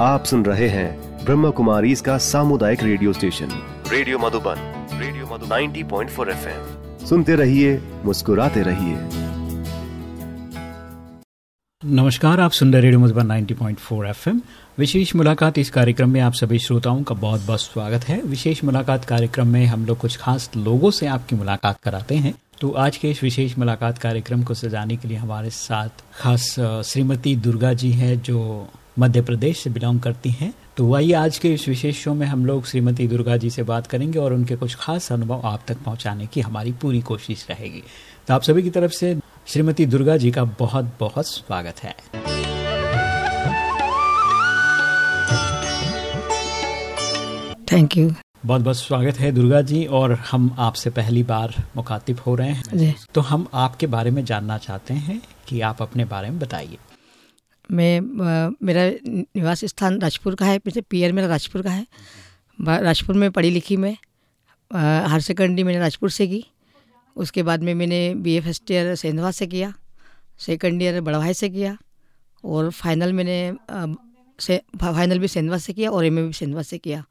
आप सुन रहे हैं ब्रह्म कुमारी इसका सामुदायिक radio station. Radio Madhuban radio Madhuban. 90.4 FM. सुनते रहिए मुस्कुराते रहिए। नमस्कार आप सुन रहे रेडियो मधुबन 90.4 एफएम। विशेष मुलाकात इस कार्यक्रम में आप सभी श्रोताओं का बहुत बहुत स्वागत है। विशेष मुलाकात कार्यक्रम में हम लोग कुछ खास लोगों से आपकी मुलाकात कराते हैं। तो आज के इस विशेष मुलाकात कार्यक्रम को सजाने के लिए हमारे साथ खास श्रीमती दुर्गा जी हैं जो मध्य प्रदेश से बिलोंग करती हैं। तो वही आज के इस विशेष शो में हम लोग श्रीमती दुर्गा जी से बात करेंगे और उनके कुछ खास अनुभव आप तक पहुँचाने की हमारी पूरी कोशिश रहेगी। तो आप सभी की तरफ़ से श्रीमती दुर्गा जी का बहुत बहुत स्वागत है। थैंक यू बहुत बहुत स्वागत है दुर्गा जी और हम आपसे पहली बार मुखातिब हो रहे हैं। तो हम आपके बारे में जानना चाहते हैं कि आप अपने बारे में बताइए। मैं मेरा निवास स्थान राजपुर का है पीछे पियर मेरा राजपुर का है। राजपुर में पढ़ी लिखी मैं हायर सेकेंडरी मैंने राजपुर से की। उसके बाद में मैंने B A first year Sendhwa से किया, सेकंड ईयर बड़वाई से किया, और फाइनल मैंने से, फाइनल भी सेंधवा से किया और एम ए भी सेंधवा से किया।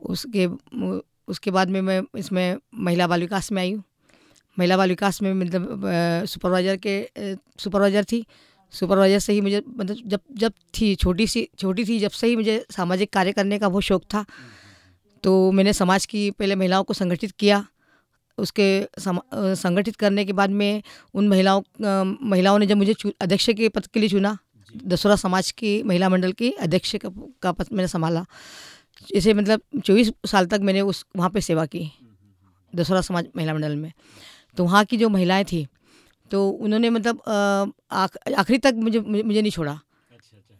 उसके उसके बाद में मैं इसमें महिला बाल विकास में आई हूँ। महिला बाल विकास में मतलब सुपरवाइजर के सुपरवाइजर थी सुपरवाइजर से ही मुझे मतलब जब जब थी छोटी सी छोटी थी जब से ही मुझे सामाजिक कार्य करने का बहुत शौक था। तो मैंने समाज की पहले महिलाओं को संगठित किया। उसके संगठित करने के बाद में उन महिलाओं महिलाओं ने जब मुझे अध्यक्ष के पद के लिए चुना दसोरा समाज की महिला मंडल की अध्यक्ष का, का पद मैंने संभाला। जैसे मतलब चौबीस साल तक मैंने उस वहाँ पे सेवा की दसोरा समाज महिला मंडल में। तो वहाँ की जो महिलाएँ थी तो उन्होंने मतलब आखिरी तक मुझे मुझे नहीं छोड़ा।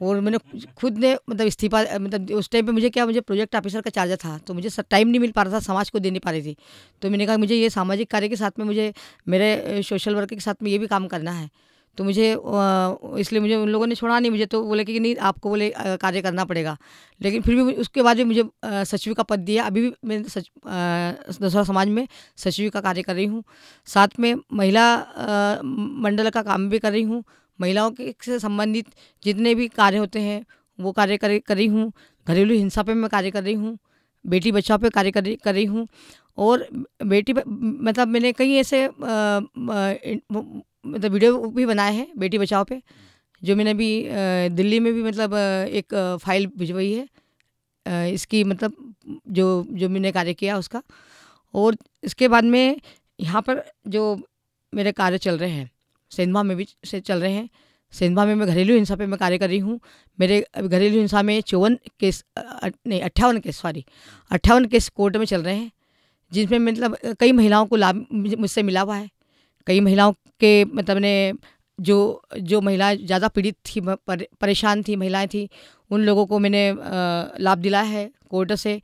और मैंने खुद ने मतलब इस्तीफा मतलब उस टाइम पे मुझे क्या मुझे प्रोजेक्ट ऑफिसर का चार्जर था तो मुझे टाइम नहीं मिल पा रहा था समाज को दे नहीं पा रही थी। तो मैंने कहा मुझे ये सामाजिक कार्य के साथ में मुझे मेरे सोशल वर्क के साथ में ये भी काम करना है। तो मुझे इसलिए मुझे उन लोगों ने छोड़ा नहीं, मुझे तो बोले कि नहीं, आपको बोले कार्य करना पड़ेगा। लेकिन फिर भी उसके बाद भी मुझे सचिव का पद दिया। अभी भी मैं सच दसरा समाज में सचिव का कार्य कर रही हूँ। साथ में महिला मंडल का काम भी कर रही हूँ। महिलाओं के, से संबंधित जितने भी कार्य होते हैं, वो कार्य कर कर रही हूँ। घरेलू हिंसा पे मैं कार्य कर रही हूँ। बेटी बचाओ पे कार्य कर कर रही हूँ। और बेटी मतलब मैंने कई ऐसे मतलब वीडियो भी बनाए हैं, बेटी बचाओ पे, जो मैंने अभी दिल्ली में भी मतलब एक फ़ाइल भिजवाई है। इसकी मतलब जो जो मैंने कार्य किया उसका। और इसके बाद में यहाँ पर जो मेरे कार्य चल रहे हैं सेंधवा में भी से चल रहे हैं। सेंधवा में मैं घरेलू हिंसा पे मैं कार्य कर रही हूँ। मेरे घरेलू हिंसा में चौवन केस नहीं, अट्ठावन केस, सॉरी, अट्ठावन केस कोर्ट में चल रहे हैं, जिसमें मतलब कई महिलाओं को लाभ मुझसे मिला हुआ है। कई महिलाओं के मतलब ने जो जो महिलाएँ ज़्यादा पीड़ित थी परे- परेशान थी, महिलाएँ थी, उन लोगों को मैंने लाभ दिलाया है कोर्ट से।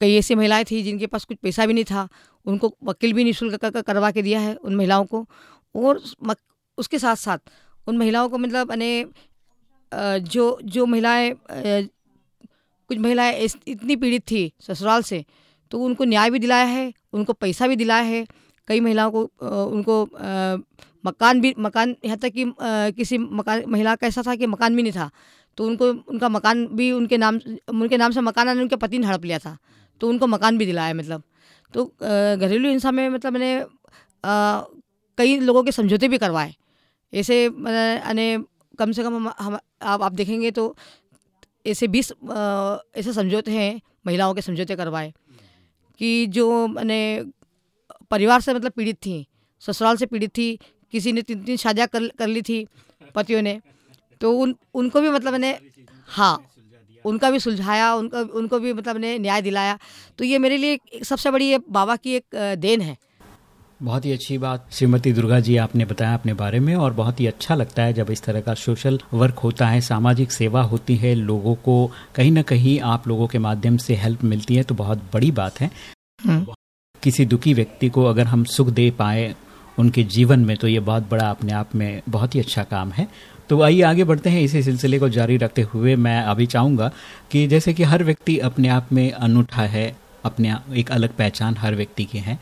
कई ऐसी महिलाएँ थी जिनके पास कुछ पैसा भी नहीं था, उनको वकील भी निःशुल्क क- क- करवा के दिया है उन महिलाओं को। और उसके साथ साथ उन महिलाओं को मतलब अने जो जो महिलाएँ कुछ महिलाएँ इतनी पीड़ित थी ससुराल से तो उनको न्याय भी दिलाया है, उनको पैसा भी दिलाया है कई महिलाओं को उनको मकान भी मकान यहाँ तक कि किसी मकान महिला का ऐसा था कि मकान भी नहीं था तो उनको उनका मकान भी उनके नाम उनके नाम से मकान आने उनके पति ने हड़प लिया था तो उनको मकान भी दिलाया मतलब। तो घरेलू हिंसा में मतलब मैंने कई लोगों के समझौते भी करवाए ऐसे अने कम से कम हम, हम आप आप देखेंगे तो ऐसे बीस ऐसे समझौते हैं महिलाओं के समझौते करवाए कि जो मैंने परिवार से मतलब पीड़ित थी ससुराल से पीड़ित थी किसी ने तीन तीन शादियाँ कर कर ली थी पतियों ने तो उन उनको भी मतलब मैंने हाँ उनका भी सुलझाया उनका उनको भी मतलब मैंने न्याय दिलाया। तो ये मेरे लिए सबसे बड़ी ये बाबा की एक देन है। बहुत ही अच्छी बात श्रीमती दुर्गा जी आपने बताया अपने बारे में और बहुत ही अच्छा लगता है जब इस तरह का सोशल वर्क होता है सामाजिक सेवा होती है लोगों को कहीं ना कहीं आप लोगों के माध्यम से हेल्प मिलती है तो बहुत बड़ी बात है। हम्म। किसी दुखी व्यक्ति को अगर हम सुख दे पाए उनके जीवन में तो ये बहुत बड़ा अपने आप में बहुत ही अच्छा काम है। तो आइए आगे बढ़ते हैं इसी सिलसिले को जारी रखते हुए। मैं अभी चाहूँगा कि जैसे कि हर व्यक्ति अपने आप में अनूठा है, अपने एक अलग पहचान हर व्यक्ति की है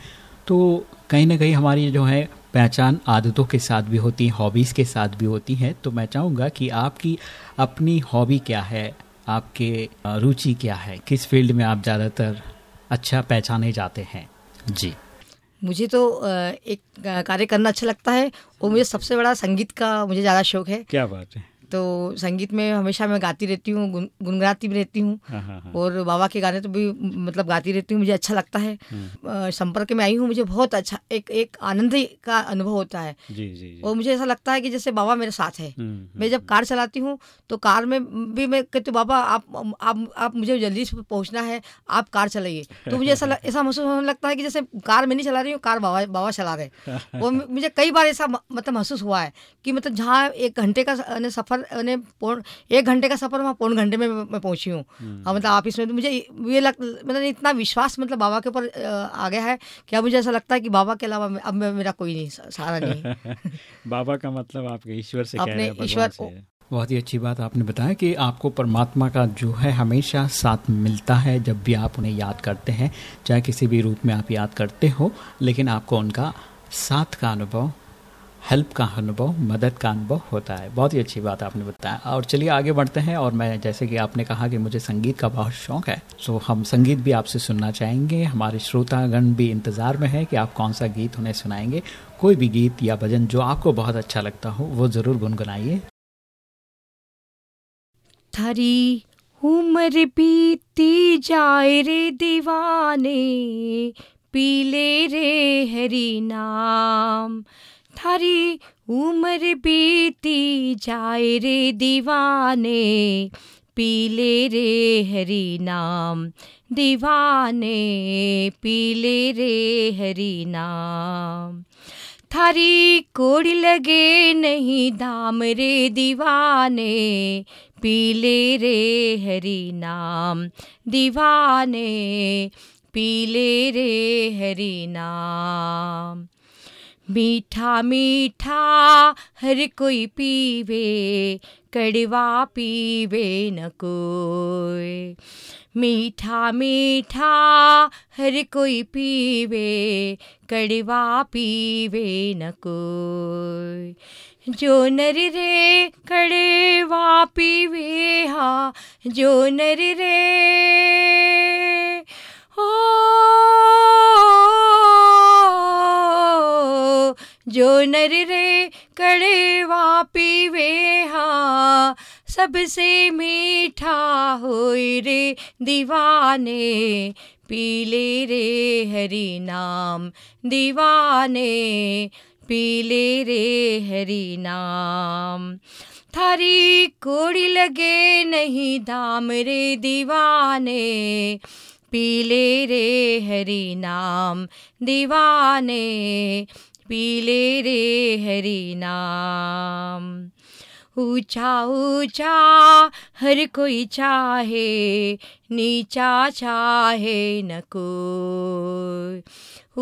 तो कहीं ना कहीं हमारी जो है पहचान आदतों के साथ भी होती है, हॉबीज़ के साथ भी होती है। तो मैं चाहूँगा कि आपकी अपनी हॉबी क्या है, आपके रुचि क्या है, किस फ़ील्ड में आप ज़्यादातर अच्छा पहचाने जाते हैं? जी। मुझे तो एक कार्य करना अच्छा लगता है और मुझे सबसे बड़ा संगीत का मुझे ज़्यादा शौक है। क्या बात है। तो संगीत में हमेशा मैं गाती रहती हूँ गुनगुनाती भी रहती हूँ। हाँ, हाँ, हाँ। और बाबा के गाने तो भी मतलब गाती रहती हूँ मुझे अच्छा लगता है। हम्म। संपर्क में आई हूँ मुझे बहुत अच्छा एक एक आनंद का अनुभव होता है। जी, जी, जी। और मुझे ऐसा लगता है कि जैसे बाबा मेरे साथ है। हम्म, हम्म, मैं जब कार चलाती हूँ तो कार में भी मैं कहती हूँ बाबा आप आप आप मुझे जल्दी से पहुँचना है आप कार चलाइए। तो मुझे ऐसा ऐसा महसूस होने लगता है कि जैसे कार मैं नहीं चला रही हूँ कार बाबा बाबा चला रहे और मुझे कई बार ऐसा मतलब महसूस हुआ है कि मतलब जहाँ एक घंटे का सफ़र पौन एक घंटे का सफ़र वहाँ पौन घंटे में मैं पहुँची हूँ। हम्म। हाँ मतलब आप इसमें तो मुझे ये लग मतलब इतना विश्वास मतलब बाबा के ऊपर आ गया है कि अब मुझे ऐसा लगता है कि बाबा के अलावा अब मेरा कोई नहीं सहारा नहीं। बाबा का मतलब आपके ईश्वर से अपने ईश्वर बहुत ही अच्छी बात आपने बताया कि आपको परमात्मा का जो है हमेशा साथ मिलता है जब भी आप उन्हें याद करते हैं चाहे किसी भी रूप में आप याद करते हो लेकिन आपको उनका साथ का अनुभव हेल्प का अनुभव, मदद का अनुभव होता है। बहुत ही अच्छी बात आपने बताया। और चलिए आगे बढ़ते हैं और मैं, जैसे कि आपने कहा कि मुझे संगीत का बहुत शौक है सो हम संगीत भी आपसे सुनना चाहेंगे। हमारे श्रोतागण भी इंतज़ार में है कि आप कौन सा गीत उन्हें सुनाएँगे। कोई भी गीत या भजन जो आपको बहुत अच्छा लगता हो, वो ज़रूर गुनगुनाइए। उम्र बीती जाए रे दीवाने, पीले रे हरी नाम। थारी उम्र बीती जाए रे दीवाने, पीले रे हरी नाम, दीवाने, पीले रे हरी नाम। थारी कोड़ी लगे नहीं दाम रे दीवाने, पीले रे हरी नाम, दीवाने, पीले रे हरी नाम। मीठा मीठा हर कोई पीवे, कड़वा पीवे न कोई। मीठा मीठा हर कोई पीवे, कड़वा पीवे न कोई। जो नर रे कड़वा पीवे हा, जो नर रे जो नर रे कड़वा पीवे हा, सबसे मीठा हो रे दीवाने। पीले रे हरि नाम दीवाने पीले रे हरि नाम। थारी कोड़ी लगे नहीं दाम रे दीवाने पीले रे हरि नाम दीवाने, पीले रे हरि नाम। ऊँचा ऊँचा हर कोई चाहे, नीचा चाहे न कोई।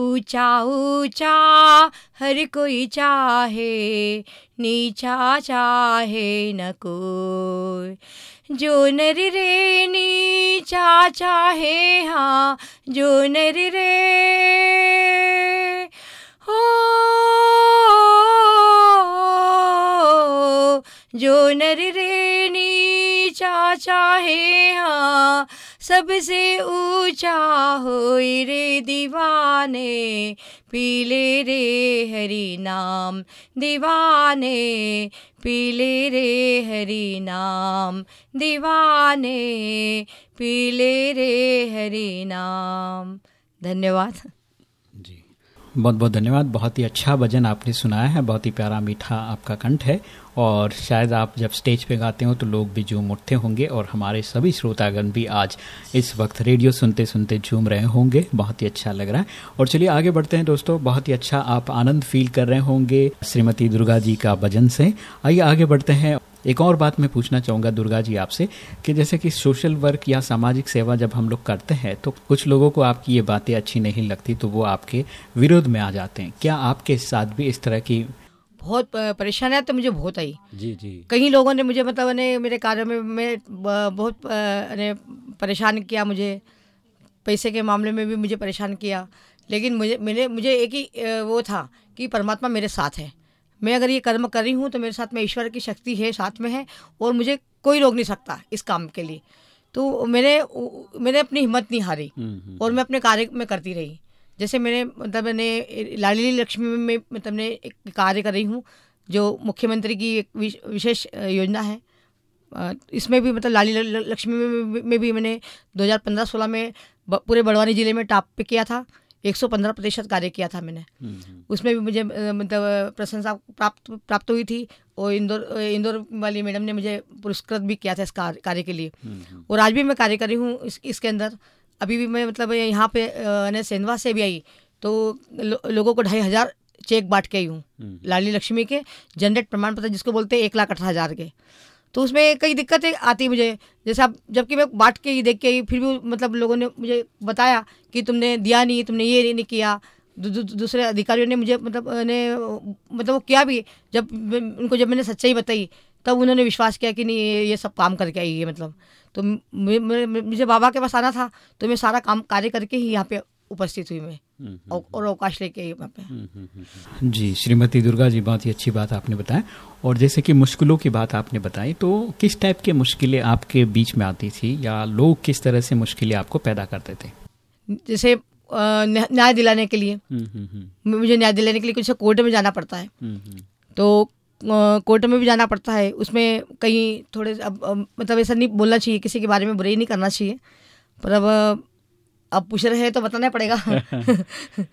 ऊँचा ऊँचा हर कोई चाहे, नीचा चाहे न कोई। जो नर रे नी चा चाहे हाँ जो नर रे। हो जो नर रे नीचा चाहे हाँ सबसे ऊँचा हो रे दीवाने, पीले रे हरि नाम, दीवाने, पीले रे हरि नाम, दीवाने, पीले रे हरि नाम। धन्यवाद। जी। बहुत बहुत धन्यवाद। बहुत ही अच्छा भजन आपने सुनाया है, बहुत ही प्यारा मीठा आपका कंठ है। और शायद आप जब स्टेज पे गाते हो तो लोग भी झूम उठते होंगे और हमारे सभी श्रोतागण भी आज इस वक्त रेडियो सुनते सुनते झूम रहे होंगे। बहुत ही अच्छा लग रहा है। और चलिए आगे बढ़ते हैं दोस्तों। बहुत ही अच्छा आप आनंद फील कर रहे होंगे श्रीमती दुर्गा जी का भजन से। आइए आगे बढ़ते हैं। एक और बात मैं पूछना चाहूँगा दुर्गा जी आपसे कि जैसे कि सोशल वर्क या सामाजिक सेवा जब हम लोग करते हैं तो कुछ लोगों को आपकी ये बातें अच्छी नहीं लगती तो वो आपके विरोध में आ जाते हैं। क्या आपके साथ भी इस तरह की बहुत परेशानियाँ तो मुझे बहुत आई। जी जी। कई लोगों ने मुझे मतलब ने मेरे कार्य में मैं बहुत परेशान किया मुझे। पैसे के मामले में भी मुझे परेशान किया। लेकिन मुझे मैंने मुझे एक ही वो था कि परमात्मा मेरे साथ है। मैं अगर ये कर्म कर रही हूँ तो मेरे साथ में ईश्वर की शक्ति है साथ में है और मुझे कोई रोक नहीं सकता इस काम के लिए। तो मैंने मैंने अपनी हिम्मत नहीं हारी और मैं अपने कार्य में करती रही। जैसे मैंने मतलब मैंने लाडली लक्ष्मी में मतलब ने एक कार्य कर रही हूँ जो मुख्यमंत्री की एक विशेष योजना है। इसमें भी मतलब लाली लक्ष्मी में भी मैंने 2015-16 में पूरे बड़वानी ज़िले में टॉप पे किया था 115 प्रतिशत कार्य किया था मैंने। हम्म, हम्म। उसमें भी मुझे मतलब प्रशंसा प्राप्त प्राप्त हुई थी और इंदौर इंदौर वाली मैडम ने मुझे पुरस्कृत भी किया था इस कार्य के लिए। हम्म, और आज भी मैं कार्य कर रही हूँ इस, इसके अंदर। अभी भी मैं मतलब यहाँ पे सेंधवा से भी आई तो लो, लोगों को ढाई हज़ार चेक बांट के आई हूँ लाली लक्ष्मी के जनरेट प्रमाण पत्र जिसको बोलते हैं एक लाख अठारह हज़ार के। तो उसमें कई दिक्कतें आती मुझे जैसे अब जबकि मैं बांट के ही देख के फिर भी मतलब लोगों ने मुझे बताया कि तुमने दिया नहीं तुमने ये नहीं किया। दू, दू, दूसरे अधिकारियों ने मुझे मतलब ने मतलब वो किया भी जब उनको जब मैंने सच्चाई बताई तब उन्होंने विश्वास किया कि नहीं ये, ये सब काम करके आई है मतलब। तो मुझे बाबा के पास आना था तो मैं सारा काम कार्य करके ही यहाँ पे उपस्थित हुई मैं और अवकाश लेके वहाँ पे। जी श्रीमती दुर्गा जी बहुत ही अच्छी बात आपने बताया और जैसे कि मुश्किलों की बात आपने बताई तो किस टाइप की मुश्किलें आपके बीच में आती थी या लोग किस तरह से मुश्किलें आपको पैदा करते थे? जैसे न्याय दिलाने के लिए। मुझे न्याय दिलाने के लिए कुछ कोर्ट में जाना पड़ता है। तो कोर्ट में भी जाना पड़ता है। उसमें कहीं थोड़े अब मतलब ऐसा नहीं बोलना चाहिए किसी के बारे में बुराई नहीं करना चाहिए। पर अब अब पूछ रहे हैं तो बताना पड़ेगा।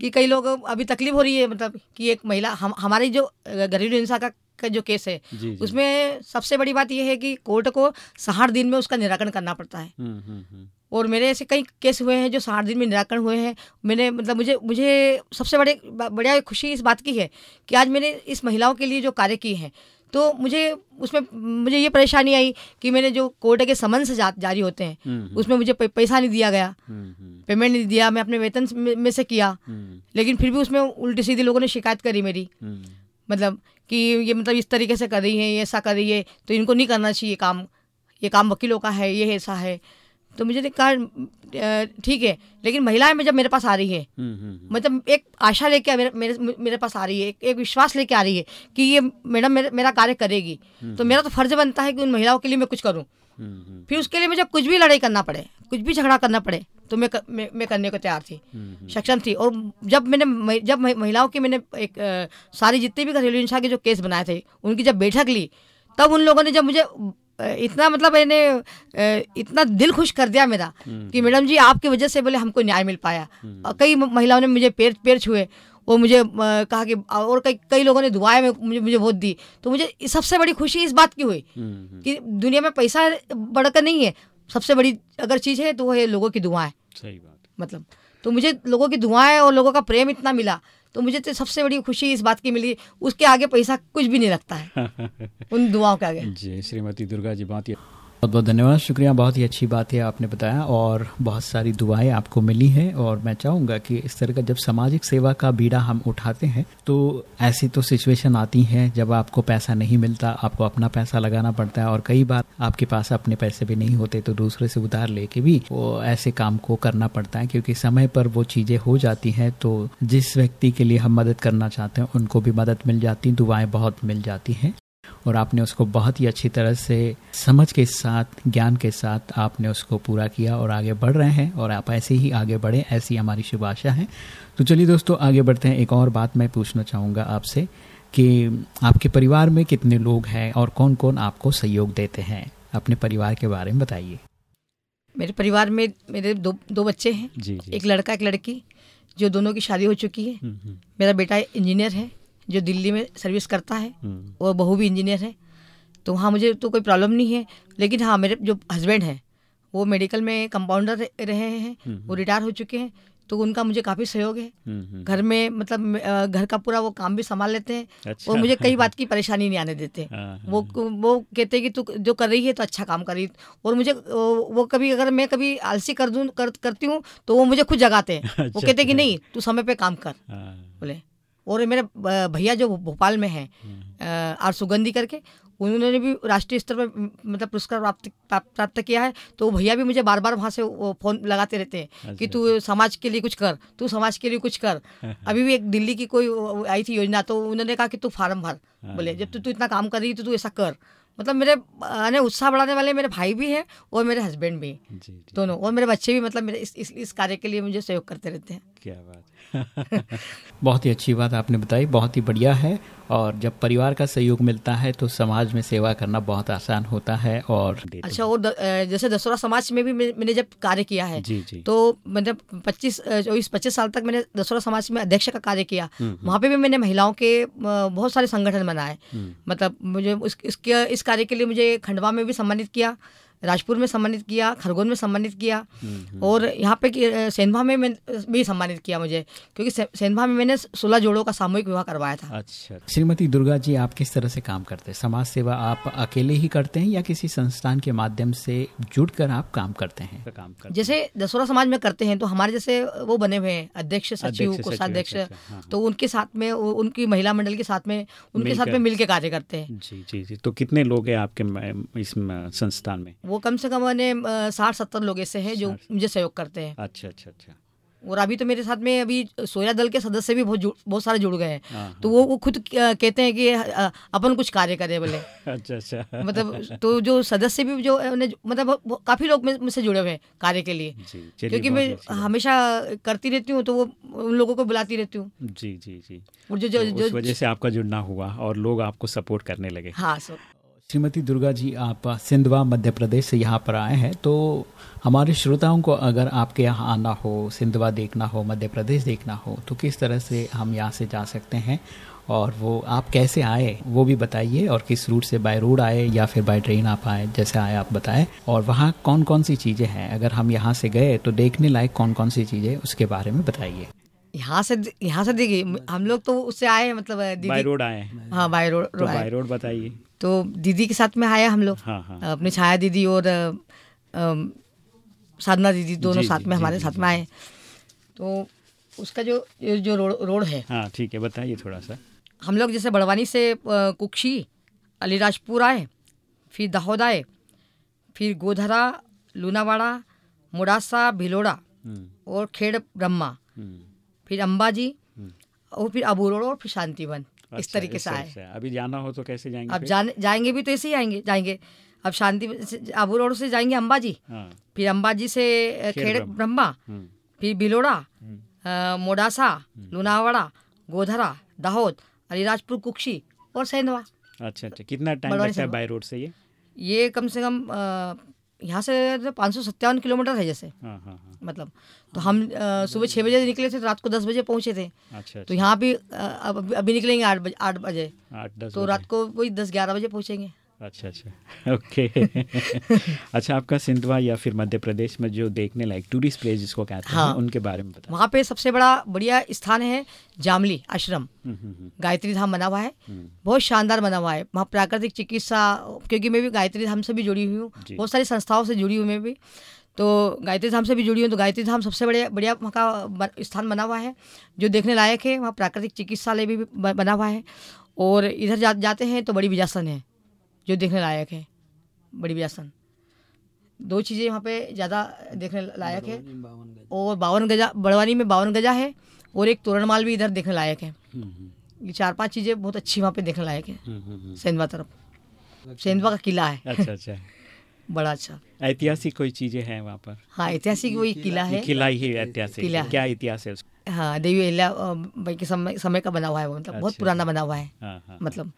कि कई लोग अभी तकलीफ़ हो रही है मतलब कि एक महिला हम हमारी जो घरेलू हिंसा का का जो केस है जी, जी. उसमें सबसे बड़ी बात यह है कि कोर्ट को साठ दिन में उसका निराकरण करना पड़ता है। हम्म, हम्म, हम्म। और मेरे ऐसे कई केस हुए हैं जो साठ दिन में निराकरण हुए हैं। मैंने मतलब मुझे मुझे सबसे बड़े बढ़िया खुशी इस बात की है कि आज मैंने इस महिलाओं के लिए जो कार्य किए हैं तो मुझे उसमें मुझे ये परेशानी आई कि मैंने जो कोर्ट के समन से जा, जारी होते हैं। उसमें मुझे पैसा नहीं दिया गया। पेमेंट नहीं दिया मैं अपने वेतन में से किया। लेकिन फिर भी उसमें उल्टी सीधी लोगों ने शिकायत करी मेरी। मतलब कि ये मतलब इस तरीके से कर रही है ये ऐसा कर रही है तो इनको नहीं करना चाहिए काम। ये काम वकीलों का है ये ऐसा है। तो मुझे कहा ठीक है लेकिन महिलाएँ में जब मेरे पास आ रही है हम्म, हम्म, हम्म। मतलब एक आशा लेके मेरे मेरे मेरे पास आ रही है एक, एक विश्वास लेके आ रही है कि ये मैडम मेरा कार्य करेगी। तो मेरा तो फ़र्ज़ बनता है कि उन महिलाओं के लिए मैं कुछ करूँ। फिर उसके लिए मुझे कुछ भी लड़ाई करना पड़े कुछ भी झगड़ा करना पड़े तो मैं मैं, मैं करने को तैयार थी सक्षम थी और जब मैंने जब महिलाओं की मैंने एक सारी जितने भी घरेलू हिंसा के जो केस बनाए थे उनकी जब बैठक ली तब उन लोगों ने जब मुझे इतना मतलब मैंने इतना दिल खुश कर दिया मेरा कि। मैडम जी आपकी वजह से बोले हमको न्याय मिल पाया। कई महिलाओं ने मुझे पैर पैर छुए वो मुझे कहा कि और कई कई लोगों ने दुआएँ में मुझे मुझे वोट दी। तो मुझे सबसे बड़ी खुशी इस बात की हुई कि दुनिया में पैसा बढ़कर नहीं है। सबसे बड़ी अगर चीज़ है तो वो है लोगों की दुआएँ। सही बात मतलब तो मुझे लोगों की दुआएँ और लोगों का प्रेम इतना मिला तो मुझे तो सबसे बड़ी खुशी इस बात की मिली उसके आगे पैसा कुछ भी नहीं लगता है। उन दुआओं के आगे। जी श्रीमती दुर्गा जी बात बहुत बहुत धन्यवाद। शुक्रिया, बहुत ही अच्छी बात है, आपने बताया और बहुत सारी दुआएँ आपको मिली हैं और मैं चाहूँगा कि इस तरह का जब सामाजिक सेवा का बीड़ा हम उठाते हैं तो ऐसी तो सिचुएशन आती है जब आपको पैसा नहीं मिलता, आपको अपना पैसा लगाना पड़ता है और कई बार आपके पास अपने पैसे भी नहीं होते तो दूसरे से उधार लेके भी वो ऐसे काम को करना पड़ता है क्योंकि समय पर वो चीज़ें हो जाती हैं तो जिस व्यक्ति के लिए हम मदद करना चाहते हैं, उनको भी मदद मिल जाती, दुआएँ बहुत मिल जाती हैं। और आपने उसको बहुत ही अच्छी तरह से समझ के साथ ज्ञान के साथ आपने उसको पूरा किया और आगे बढ़ रहे हैं और आप ऐसे ही आगे बढ़े ऐसी हमारी शुभ आशा है। तो चलिए दोस्तों आगे बढ़ते हैं। एक और बात मैं पूछना चाहूँगा आपसे कि आपके परिवार में कितने लोग हैं और कौन कौन आपको सहयोग देते हैं? अपने परिवार के बारे में बताइए। मेरे परिवार में मेरे दो दो बच्चे हैं। जी, जी। एक लड़का एक लड़की जो दोनों की शादी हो चुकी है। हम्म, हम्म। मेरा बेटा इंजीनियर है। जो दिल्ली में सर्विस करता है हम्म। और बहू भी इंजीनियर है तो हाँ मुझे तो कोई प्रॉब्लम नहीं है लेकिन हाँ मेरे जो हस्बैंड हैं वो मेडिकल में कंपाउंडर रहे हैं हम्म, वो रिटायर हम्म। हो चुके हैं तो उनका मुझे काफ़ी सहयोग है घर में मतलब घर का पूरा वो काम भी संभाल लेते हैं अच्छा। और मुझे कई बात की परेशानी नहीं आने देते हाँ, वो हाँ। वो कहते हैं कि तू जो कर रही है तो अच्छा काम कर रही और मुझे वो कभी अगर मैं कभी आलसी कर दूँ कर, करती हूँ तो वो मुझे खुद जगाते हैं अच्छा। वो कहते हैं कि। नहीं तू समय पे काम कर हाँ। बोले और मेरे भैया जो भोपाल में हैं हम्म। आर सुगंधी करके उन्होंने भी राष्ट्रीय स्तर पर मतलब पुरस्कार प्राप्त प्राप्त किया है तो भैया भी मुझे बार बार वहाँ से फ़ोन लगाते रहते हैं अच्छा, कि तू अच्छा। समाज के लिए कुछ कर तू समाज के लिए कुछ कर अभी भी एक दिल्ली की कोई आई थी योजना तो उन्होंने कहा कि तू फार्म भर हाँ, बोले जब तू तू इतना काम कर रही तो तू ऐसा कर मतलब मेरे अने उत्साह बढ़ाने वाले मेरे भाई भी हैं और मेरे हस्बैंड भी जी जी। दोनों और मेरे बच्चे भी मतलब मेरे इस, इस, इस कार्य के लिए मुझे सहयोग करते रहते हैं। क्या बात बहुत ही अच्छी बात आपने बताई बहुत ही बढ़िया है। और जब परिवार का सहयोग मिलता है तो समाज में सेवा करना बहुत आसान होता है और अच्छा और द, जैसे दसोरा समाज में भी मैंने जब कार्य किया है जी जी। तो मतलब पच्चीस चौबीस पच्चीस साल तक मैंने दसोरा समाज में अध्यक्ष का कार्य किया। वहाँ पे भी मैंने महिलाओं के बहुत सारे संगठन बनाए। मतलब मुझे इसके इस कार्य के लिए मुझे खंडवा में भी सम्मानित किया। राजपुर में सम्मानित किया खरगोन में सम्मानित किया और यहाँ पे सेंधवा में मैं भी सम्मानित किया मुझे क्योंकि सेंधवा में मैंने सोलह जोड़ों का सामूहिक विवाह करवाया था। अच्छा श्रीमती दुर्गा जी आप किस तरह से काम करते हैं? समाज सेवा आप अकेले ही करते हैं या किसी संस्थान के माध्यम से जुड़कर आप काम करते हैं? काम करते जैसे दसोरा समाज में करते हैं तो हमारे जैसे वो बने हुए हैं अध्यक्ष सचिव अध्यक्ष, कोषाध्यक्ष सचिव, अच्छा, हाँ, तो उनके साथ में उनकी महिला मंडल के साथ में उनके साथ मिलकर। में मिलके कार्य करते हैं। जी जी जी। तो कितने लोग हैं आपके इस संस्थान में? वो कम से कम मैंने साठ सत्तर लोग ऐसे हैं जो मुझे सहयोग करते हैं। अच्छा अच्छा अच्छा। और अभी तो मेरे साथ में अभी सोया दल के सदस्य भी बहुत बहुत सारे जुड़ गए हैं। हाँ, तो वो वो खुद कहते हैं कि अपन कुछ कार्य करें बोले। अच्छा अच्छा। मतलब तो जो सदस्य भी जो मतलब काफ़ी लोग मुझसे जुड़े हुए हैं कार्य के लिए। जी क्योंकि मैं हमेशा करती रहती हूँ तो वो उन लोगों को बुलाती रहती हूँ। जी जी जी। और जो जो तो जो वजह से आपका जुड़ना हुआ और लोग आपको सपोर्ट करने लगे। हाँ सो श्रीमती दुर्गा जी आप सिंधवा मध्य प्रदेश से यहाँ पर आए हैं तो हमारे श्रोताओं को अगर आपके यहाँ आना हो सिंधवा देखना हो मध्य प्रदेश देखना हो तो किस तरह से हम यहाँ से जा सकते हैं? और वो आप कैसे आए वो भी बताइए और किस रूट से बाय रोड आए या फिर बाय ट्रेन आप आए जैसे आए आप बताएँ। और वहाँ कौन कौन सी चीज़ें हैं? अगर हम यहाँ से गए तो देखने लायक कौन कौन सी चीज़ें उसके बारे में बताइए। यहाँ से यहाँ से देखिए हम लोग तो उससे आए मतलब बाय रोड आए। हाँ बाय रोड तो बाय रोड बताइए। तो दीदी के साथ में आए हम लोग। हाँ हाँ। अपनी छाया दीदी और साधना दीदी दोनों जी, साथ में जी, हमारे जी, साथ में आए। तो उसका जो जो रोड रोड है। हाँ ठीक है बताइए थोड़ा सा। हम लोग जैसे बड़वानी से कुक्षी अलीराजपुर आए फिर दाहोद आए फिर गोधरा लूनावाड़ा मुड़ासा भिलोड़ा हम्म, और खेड़ ब्रह्मा हम्म, फिर अंबाजी हम्म। और फिर अबू रोड और फिर शांतिवन। इस अच्छा, तरीके से आए। अभी जाना हो तो कैसे जाएँगे अब जाने जाएँगे भी तो ऐसे ही आएँगे जाएँगे। अब शांति आबू रोड से जाएँगे अम्बाजी हाँ। फिर अम्बाजी से खेड़ ब्रह्मा। हम्म, फिर बिलोड़ा हम्म। मोडासा लुनावाड़ा गोधरा दाहोद अलीराजपुर कुक्षी और सेंधवा। अच्छा अच्छा। कितना टाइम लगता है बाय रोड से ये? ये कम से कम यहाँ से पाँच सौ सत्तावन किलोमीटर है जैसे हाँ हाँ हाँ। मतलब। तो हम सुबह छः बजे निकले थे तो रात को दस बजे पहुँचे थे। अच्छा तो अच्छा। यहाँ भी अभी निकलेंगे आठ बजे आठ बजे। तो रात को वही दस ग्यारह बजे पहुँचेंगे। अच्छा अच्छा। ओके अच्छा आपका सिंधवा या फिर मध्य प्रदेश में जो देखने लायक टूरिस्ट प्लेस जिसको कहते हैं हाँ। उनके बारे में वहाँ पे सबसे बड़ा बढ़िया स्थान है जामली आश्रम। हम्म, हम्म, हम्म, गायत्री धाम बना हुआ है। बहुत शानदार बना हुआ है। वहाँ प्राकृतिक चिकित्सा क्योंकि मैं भी गायत्री धाम से भी जुड़ी हुई हूँ। बहुत सारी संस्थाओं से जुड़ी हुई मैं भी। तो गायत्री धाम से भी जुड़ी हूँ तो गायत्री धाम सबसे बड़े बढ़िया वहाँ का स्थान बना हुआ है जो देखने लायक है। वहाँ प्राकृतिक चिकित्सालय भी बना हुआ है। और इधर जा, जाते हैं तो बड़ी बिजासन है। जो देखने लायक है। बड़ी बिजासन दो चीज़ें वहाँ पे ज़्यादा देखने लायक है। और बावन गजा बड़वानी में बावन गजा है और एक तोरणमाल भी इधर देखने लायक है। हम्म, हम्म, ये चार पाँच चीज़ें बहुत अच्छी वहाँ पे देखने लायक है। हम्म। सेंधवा तरफ़। सेंधवा का किला है। अच्छा अच्छा। बड़ा अच्छा। ऐतिहासिक कोई चीज़ें हैं वहाँ पर? हाँ ऐतिहासिक वही किला है। किला ही ऐतिहासिक। किला। क्या इतिहास है हाँ देवी अहिल्या के समय समय का बना हुआ है वो मतलब बहुत अच्छा। पुराना बना हुआ है। हाँ हाँ। मतलब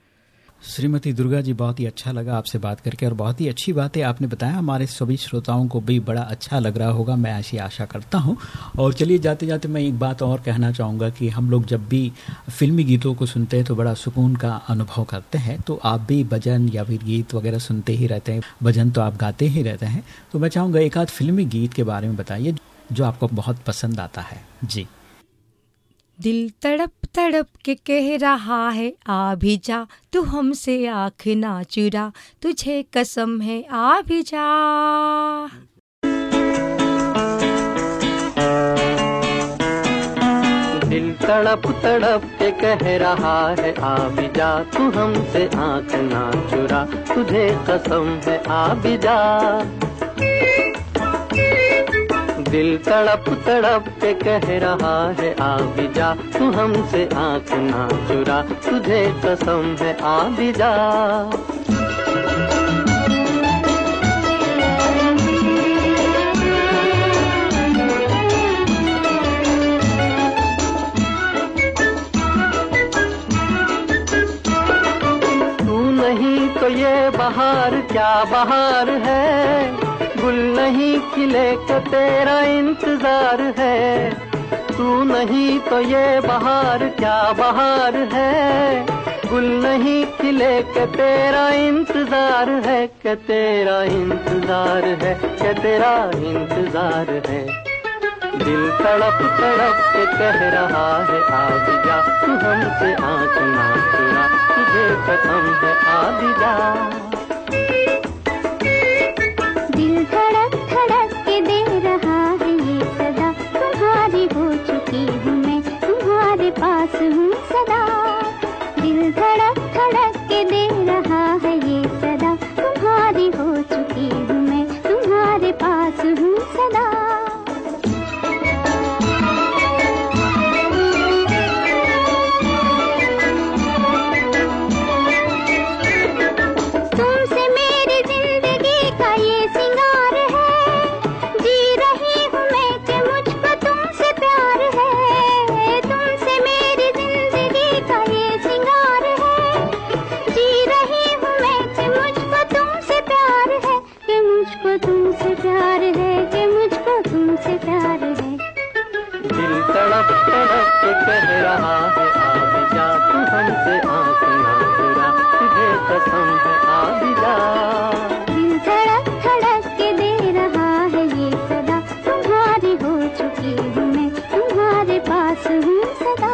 श्रीमती दुर्गा जी, बहुत ही अच्छा लगा आपसे बात करके और बहुत ही अच्छी बातें आपने बताया। हमारे सभी श्रोताओं को भी बड़ा अच्छा लग रहा होगा, मैं ऐसी आशा करता हूँ। और चलिए जाते जाते मैं एक बात और कहना चाहूँगा कि हम लोग जब भी फिल्मी गीतों को सुनते हैं तो बड़ा सुकून का अनुभव करते हैं। तो आप भी भजन या फिर गीत वगैरह सुनते ही रहते हैं। भजन तो आप गाते ही रहते हैं। तो मैं चाहूँगा एक आध फिल्मी गीत के बारे में बताइए, जो आपको बहुत पसंद आता है। जी। दिल तड़प तड़प के कह रहा है आ भी जा तू हमसे आँख ना चुरा, तुझे कसम है आ भी जा दिल तड़प तड़प के कह रहा है आ भी जा तू हमसे आँख ना चुरा, तुझे कसम है आ भी जा दिल तड़प तड़प के कह रहा है आ भी जा। तू हमसे आँख ना चुरा, तुझे कसम है आ भी जा। तू नहीं तो ये बहार, क्या बहार है? नहीं खिले का तेरा इंतज़ार है। तू नहीं तो ये बहार, क्या बहार है? गुल नहीं खिले के तेरा इंतज़ार है, के तेरा इंतज़ार है, के तेरा इंतज़ार है। दिल तड़प तड़प के कह रहा है, आज जा तू हमसे आँख ना तुझे कसम है, आज जा। हूँ सदा दिल धड़क हूँ मैं तुम्हारे पास हूँ सदा।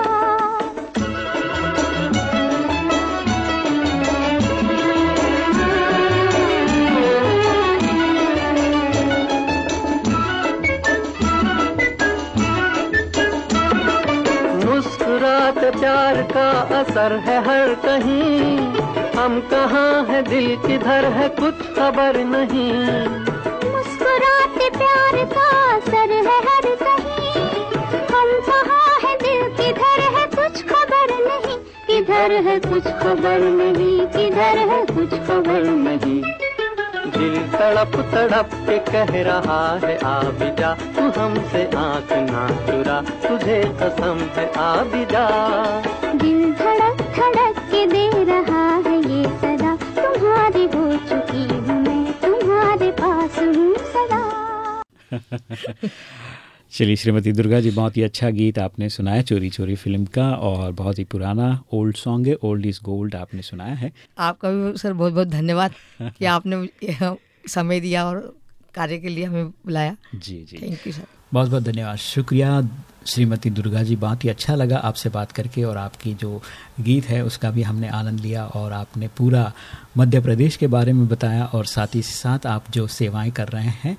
मुस्कुराते प्यार का असर है हर कहीं। हम कहाँ है दिल किधर है कुछ खबर नहीं। मुस्कुराते प्यार का असर है हम कहाँ है दिल किधर है कुछ खबर नहीं। किधर है कुछ खबर नहीं किधर है कुछ खबर नहीं। दिल तड़प तड़प के कह रहा है आ भी जा तू हमसे आँख ना चुरा तुझे कसम है आ भी जा दिल धड़क धड़क के दे रहा है ये सदा तुम्हारी हो चुकी हूँ मैं तुम्हारे पास हूँ सदा। चलिए श्रीमती दुर्गा जी बहुत ही अच्छा गीत आपने सुनाया चोरी चोरी फ़िल्म का और बहुत ही पुराना ओल्ड सॉन्ग है ओल्ड इज़ गोल्ड आपने सुनाया है। आपका भी सर बहुत बहुत धन्यवाद कि आपने समय दिया और कार्य के लिए हमें बुलाया। जी जी। थैंक यू सर बहुत बहुत धन्यवाद। शुक्रिया श्रीमती दुर्गा जी बहुत ही अच्छा लगा आपसे बात करके और आपकी जो गीत है उसका भी हमने आनंद लिया और आपने पूरा मध्य प्रदेश के बारे में बताया और साथ ही साथ आप जो सेवाएँ कर रहे हैं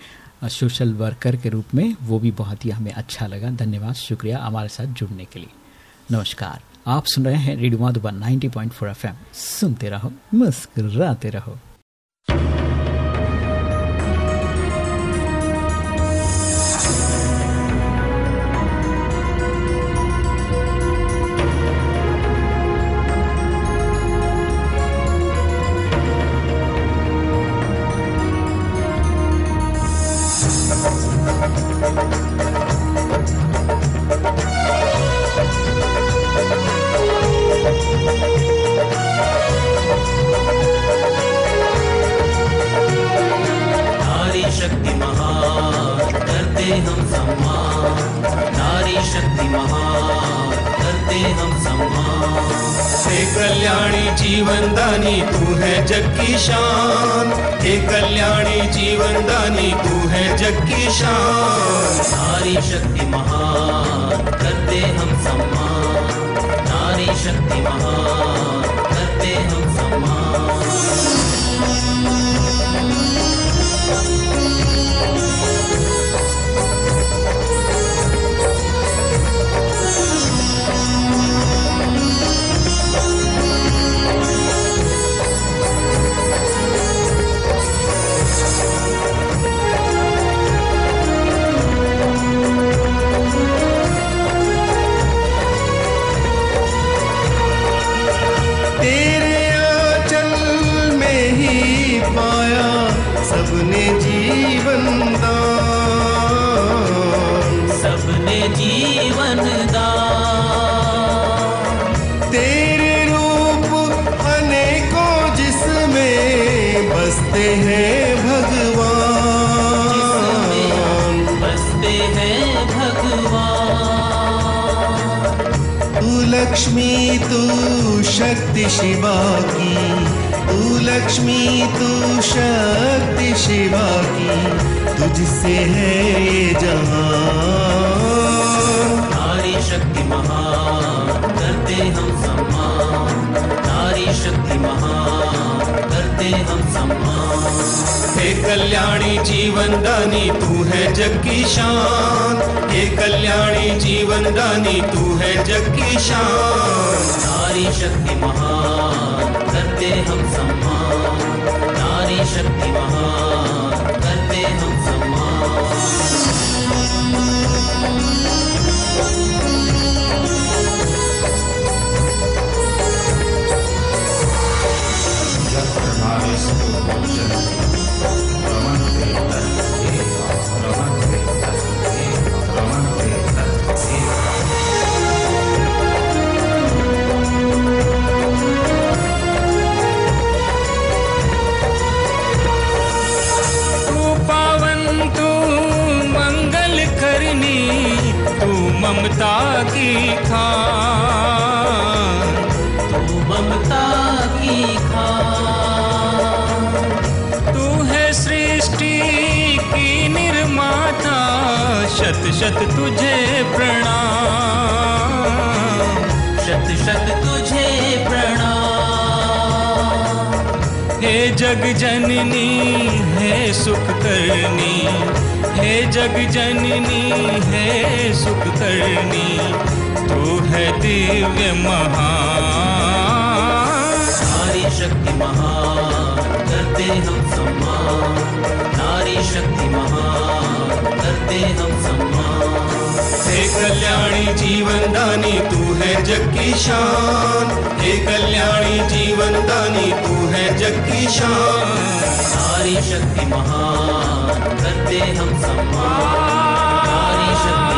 सोशल वर्कर के रूप में वो भी बहुत ही हमें अच्छा लगा। धन्यवाद, शुक्रिया हमारे साथ जुड़ने के लिए। नमस्कार। आप सुन रहे हैं रेडियो माधुबन 90.4 एफएम। सुनते रहो, मुस्कुराते रहो। शक्तिः लक्ष्मी, तू शक्ति शिवा की। तू लक्ष्मी, तू शक्ति शिवा की। तुझसे है ये जहान नारी शक्ति महान, करते हम सम्मान। नारी शक्ति महान, करते हम सम्मान। हे कल्याणी जीवन दानी, तू है जग की शान। हे कल्याणी जीवन दानी, तू है जग की शान। नारी शक्ति महान, करते हम सम्मान। नारी शक्ति महान। सुख करनी हे, जग जननी हे, सुख करनी। तू है दिव्य महा नारी शक्ति महा करते हम सम्मान। नारी शक्ति महा करते हम सम्मान। हे कल्याणी जीवन दानी, तू है जग की शान। हे कल्याणी जीवन दानी, तू है जग की शान। नारी शक्ति महान, करते हम सम्मान। सारी शक्ति